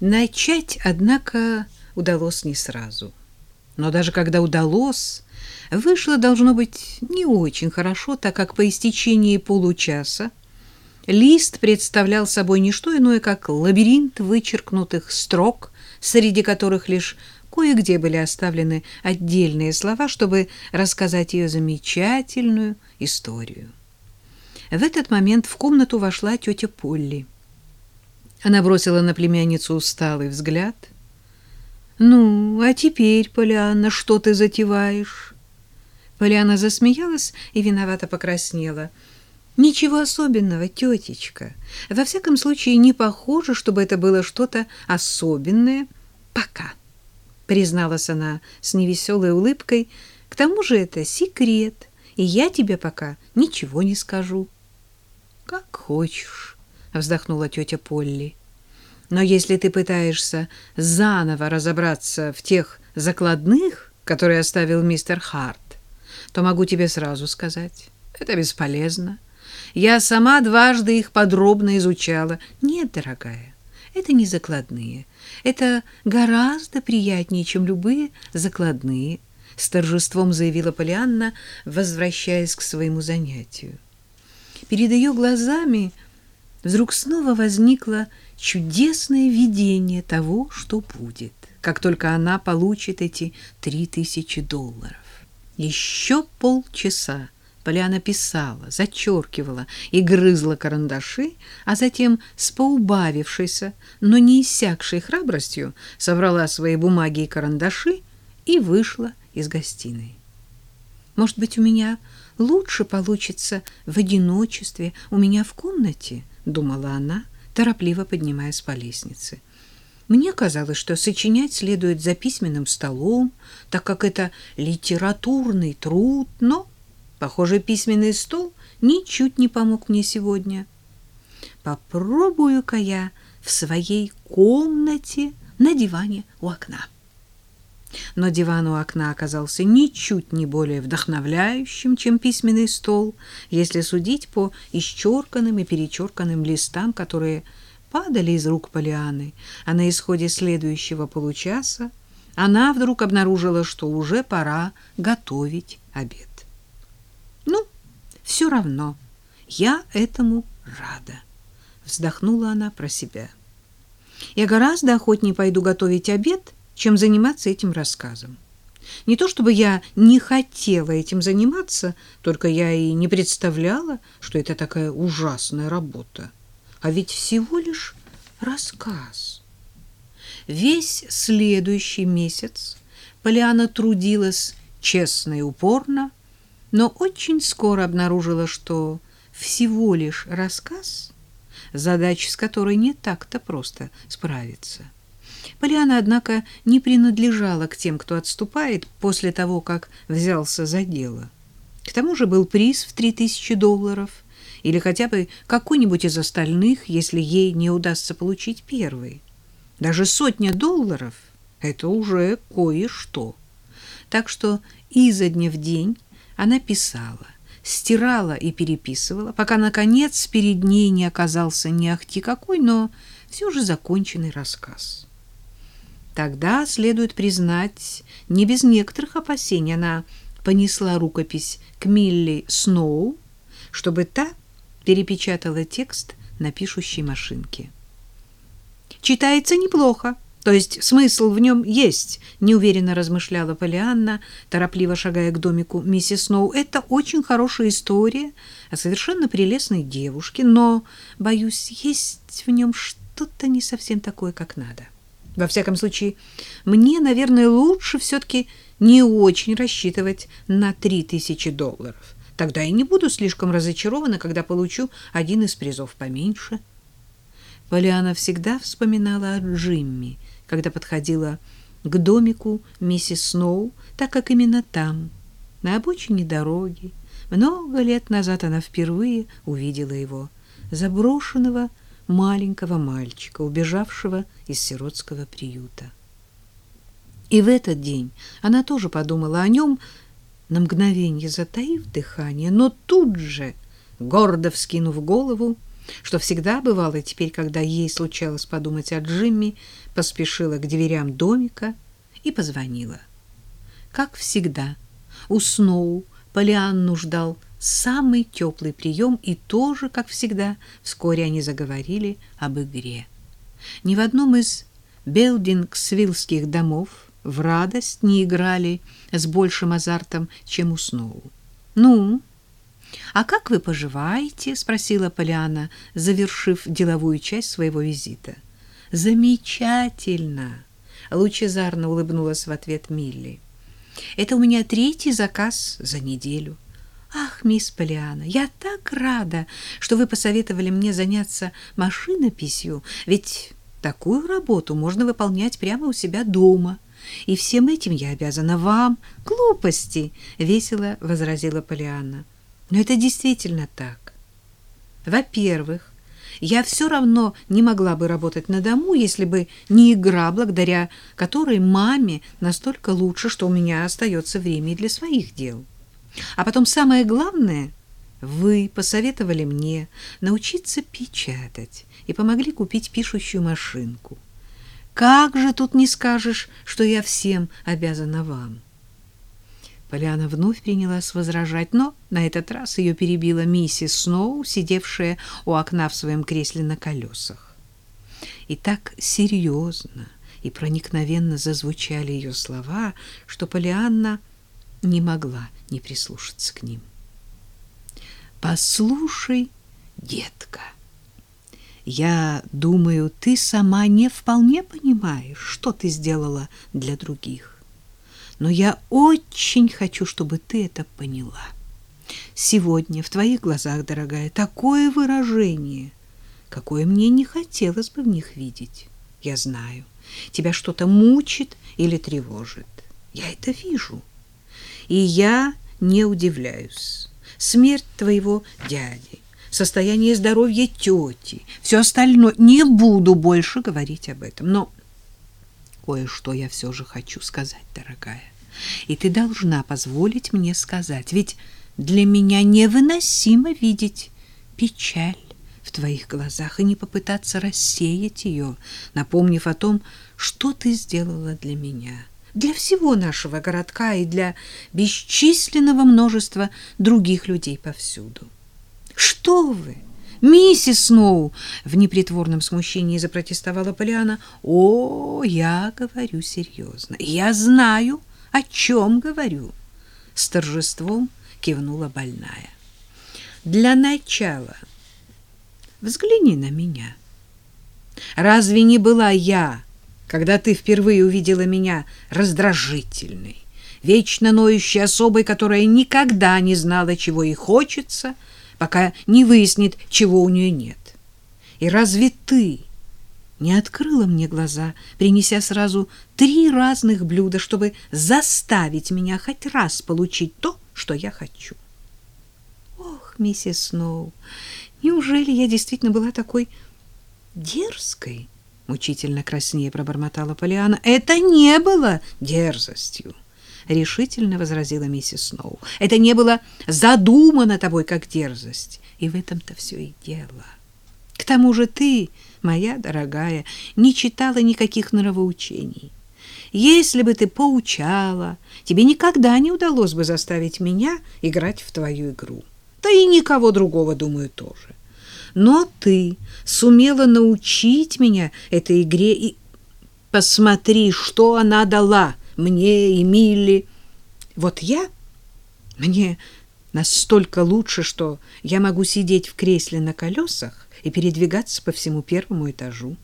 Начать, однако, удалось не сразу. Но даже когда удалось, вышло, должно быть, не очень хорошо, так как по истечении получаса лист представлял собой не что иное, как лабиринт вычеркнутых строк, среди которых лишь кое-где были оставлены отдельные слова, чтобы рассказать ее замечательную историю. В этот момент в комнату вошла тетя Полли. Она бросила на племянницу усталый взгляд. «Ну, а теперь, Полианна, что ты затеваешь?» Полианна засмеялась и виновато покраснела. «Ничего особенного, тетечка. Во всяком случае, не похоже, чтобы это было что-то особенное. Пока» призналась она с невеселой улыбкой. К тому же это секрет, и я тебе пока ничего не скажу. Как хочешь, вздохнула тетя Полли. Но если ты пытаешься заново разобраться в тех закладных, которые оставил мистер Харт, то могу тебе сразу сказать, это бесполезно. Я сама дважды их подробно изучала. Нет, дорогая, это не закладные. Это гораздо приятнее, чем любые закладные, с торжеством заявила Полианна, возвращаясь к своему занятию. Перед ее глазами вдруг снова возникло чудесное видение того, что будет, как только она получит эти три тысячи долларов. Еще полчаса Поляна писала, зачеркивала и грызла карандаши, а затем с поубавившейся, но не иссякшей храбростью собрала свои бумаги и карандаши и вышла из гостиной. Может быть, у меня лучше получится в одиночестве у меня в комнате, думала она, торопливо поднимаясь по лестнице. Мне казалось, что сочинять следует за письменным столом, так как это литературный труд, но Похоже, письменный стол ничуть не помог мне сегодня. Попробую-ка я в своей комнате на диване у окна. Но диван у окна оказался ничуть не более вдохновляющим, чем письменный стол, если судить по исчерканным и перечерканным листам, которые падали из рук Полианы, а на исходе следующего получаса она вдруг обнаружила, что уже пора готовить обед. Ну, все равно, я этому рада, вздохнула она про себя. Я гораздо охотнее пойду готовить обед, чем заниматься этим рассказом. Не то чтобы я не хотела этим заниматься, только я и не представляла, что это такая ужасная работа. А ведь всего лишь рассказ. Весь следующий месяц Полиана трудилась честно и упорно, но очень скоро обнаружила, что всего лишь рассказ, задача с которой не так-то просто справиться. Полиана, однако, не принадлежала к тем, кто отступает после того, как взялся за дело. К тому же был приз в три тысячи долларов или хотя бы какой-нибудь из остальных, если ей не удастся получить первый. Даже сотня долларов — это уже кое-что. Так что изо дня в день она писала, стирала и переписывала, пока, наконец, перед ней не оказался не ахти какой, но все же законченный рассказ. Тогда, следует признать, не без некоторых опасений она понесла рукопись к Милли Сноу, чтобы та перепечатала текст на пишущей машинке. «Читается неплохо», то есть смысл в нем есть, неуверенно размышляла Полианна, торопливо шагая к домику миссис Сноу. Это очень хорошая история о совершенно прелестной девушке, но, боюсь, есть в нем что-то не совсем такое, как надо. Во всяком случае, мне, наверное, лучше все-таки не очень рассчитывать на три тысячи долларов. Тогда я не буду слишком разочарована, когда получу один из призов поменьше. Полиана всегда вспоминала о Джимми, когда подходила к домику миссис Сноу, так как именно там, на обочине дороги, много лет назад она впервые увидела его, заброшенного маленького мальчика, убежавшего из сиротского приюта. И в этот день она тоже подумала о нем, на мгновение затаив дыхание, но тут же, гордо вскинув голову, что всегда бывало теперь, когда ей случалось подумать о Джимми, поспешила к дверям домика и позвонила. Как всегда, у Сноу Полианну ждал самый теплый прием, и тоже, как всегда, вскоре они заговорили об игре. Ни в одном из белдингсвиллских домов в радость не играли с большим азартом, чем у Сноу. «Ну, а как вы поживаете?» — спросила Полиана, завершив деловую часть своего визита. «Замечательно!» — лучезарно улыбнулась в ответ Милли. «Это у меня третий заказ за неделю». Ах, мисс Полиана, я так рада, что вы посоветовали мне заняться машинописью, ведь такую работу можно выполнять прямо у себя дома. И всем этим я обязана вам. Глупости, весело возразила Полиана. Но это действительно так. Во-первых, я все равно не могла бы работать на дому, если бы не игра, благодаря которой маме настолько лучше, что у меня остается время для своих дел. А потом самое главное, вы посоветовали мне научиться печатать и помогли купить пишущую машинку. Как же тут не скажешь, что я всем обязана вам? Поляна вновь принялась возражать, но на этот раз ее перебила миссис Сноу, сидевшая у окна в своем кресле на колесах. И так серьезно и проникновенно зазвучали ее слова, что Полианна не могла не прислушаться к ним. «Послушай, детка, я думаю, ты сама не вполне понимаешь, что ты сделала для других. Но я очень хочу, чтобы ты это поняла. Сегодня в твоих глазах, дорогая, такое выражение, какое мне не хотелось бы в них видеть. Я знаю, тебя что-то мучит или тревожит. Я это вижу. И я не удивляюсь. Смерть твоего дяди, состояние здоровья тети, все остальное. Не буду больше говорить об этом. Но кое-что я все же хочу сказать, дорогая. И ты должна позволить мне сказать, ведь для меня невыносимо видеть печаль в твоих глазах и не попытаться рассеять ее, напомнив о том, что ты сделала для меня для всего нашего городка и для бесчисленного множества других людей повсюду. Что вы, миссис Сноу, в непритворном смущении запротестовала Полиана. О, я говорю серьезно. Я знаю, о чем говорю. С торжеством кивнула больная. Для начала взгляни на меня. Разве не была я когда ты впервые увидела меня раздражительной, вечно ноющей особой, которая никогда не знала, чего ей хочется, пока не выяснит, чего у нее нет. И разве ты не открыла мне глаза, принеся сразу три разных блюда, чтобы заставить меня хоть раз получить то, что я хочу? Ох, миссис Сноу, неужели я действительно была такой дерзкой? Мучительно краснее пробормотала Полиана. Это не было дерзостью, решительно возразила миссис Сноу. Это не было задумано тобой как дерзость, и в этом-то все и дело. К тому же ты, моя дорогая, не читала никаких нравоучений. Если бы ты поучала, тебе никогда не удалось бы заставить меня играть в твою игру. Да и никого другого, думаю, тоже но ты сумела научить меня этой игре и посмотри, что она дала мне и Милли. Вот я мне настолько лучше, что я могу сидеть в кресле на колесах и передвигаться по всему первому этажу.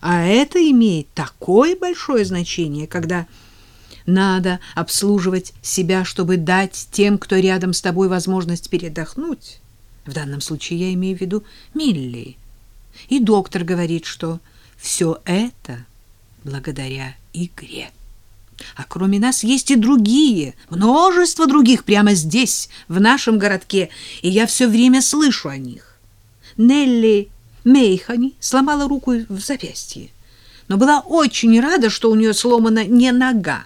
А это имеет такое большое значение, когда надо обслуживать себя, чтобы дать тем, кто рядом с тобой, возможность передохнуть. В данном случае я имею в виду Милли. И доктор говорит, что все это благодаря игре. А кроме нас есть и другие, множество других прямо здесь, в нашем городке, и я все время слышу о них. Нелли Мейхани сломала руку в запястье, но была очень рада, что у нее сломана не нога,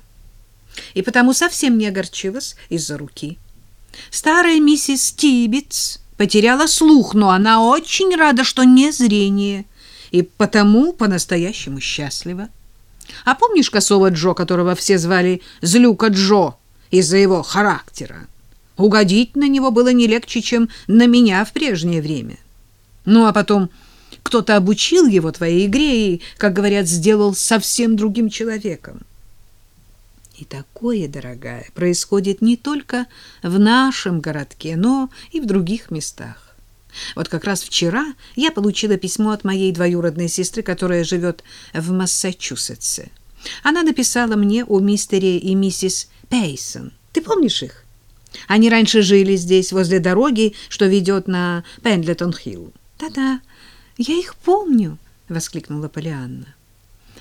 и потому совсем не огорчилась из-за руки. Старая миссис Тибетс потеряла слух, но она очень рада, что не зрение, и потому по-настоящему счастлива. А помнишь косого Джо, которого все звали Злюка Джо из-за его характера? Угодить на него было не легче, чем на меня в прежнее время. Ну, а потом кто-то обучил его твоей игре и, как говорят, сделал совсем другим человеком. И такое, дорогая, происходит не только в нашем городке, но и в других местах. Вот как раз вчера я получила письмо от моей двоюродной сестры, которая живет в Массачусетсе. Она написала мне о мистере и миссис Пейсон. Ты помнишь их? Они раньше жили здесь, возле дороги, что ведет на Пендлетон-Хилл. Да-да, я их помню, воскликнула Полианна.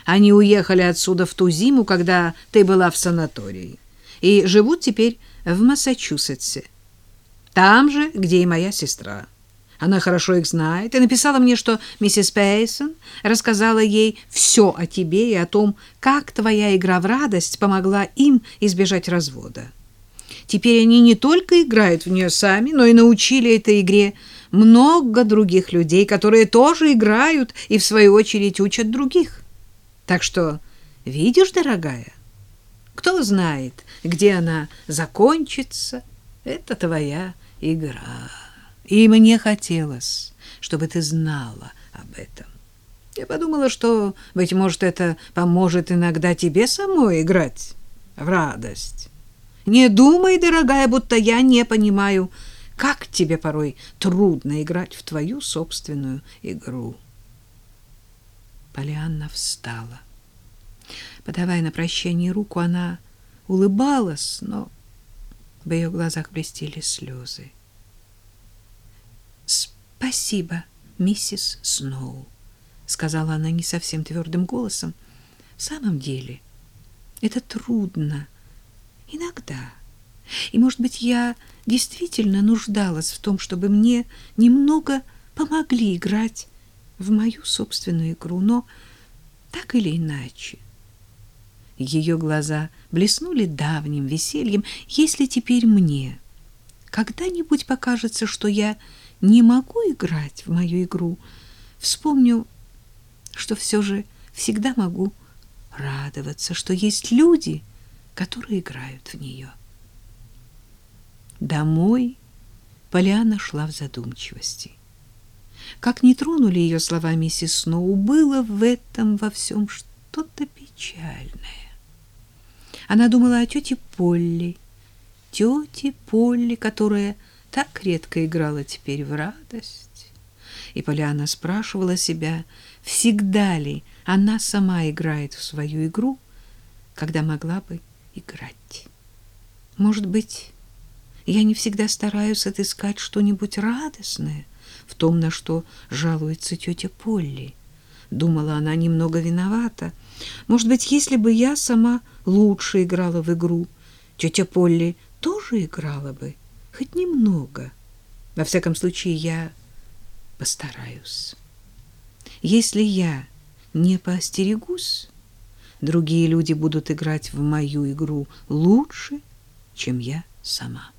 Они уехали отсюда в ту зиму, когда ты была в санатории, и живут теперь в Массачусетсе. Там же, где и моя сестра. Она хорошо их знает и написала мне, что миссис Пейсон рассказала ей все о тебе и о том, как твоя игра в радость помогла им избежать развода. Теперь они не только играют в нее сами, но и научили этой игре много других людей, которые тоже играют и, в свою очередь, учат других. Так что, видишь, дорогая, кто знает, где она закончится, это твоя игра. И мне хотелось, чтобы ты знала об этом. Я подумала, что, быть может, это поможет иногда тебе самой играть в радость. Не думай, дорогая, будто я не понимаю, как тебе порой трудно играть в твою собственную игру. Полианна встала. Подавая на прощание руку, она улыбалась, но в ее глазах блестели слезы. «Спасибо, миссис Сноу», — сказала она не совсем твердым голосом. «В самом деле, это трудно. Иногда. И, может быть, я действительно нуждалась в том, чтобы мне немного помогли играть в мою собственную игру, но так или иначе. Ее глаза блеснули давним весельем. Если теперь мне когда-нибудь покажется, что я не могу играть в мою игру, вспомню, что все же всегда могу радоваться, что есть люди, которые играют в нее. Домой Поляна шла в задумчивости. Как не тронули ее слова миссис Сноу, было в этом во всем что-то печальное. Она думала о тете Полли, тете Полли, которая так редко играла теперь в радость. И Поляна спрашивала себя, всегда ли она сама играет в свою игру, когда могла бы играть. Может быть, я не всегда стараюсь отыскать что-нибудь радостное в том, на что жалуется тетя Полли. Думала она немного виновата. Может быть, если бы я сама лучше играла в игру, тетя Полли тоже играла бы, хоть немного. Во всяком случае, я постараюсь. Если я не поостерегусь, другие люди будут играть в мою игру лучше, чем я сама.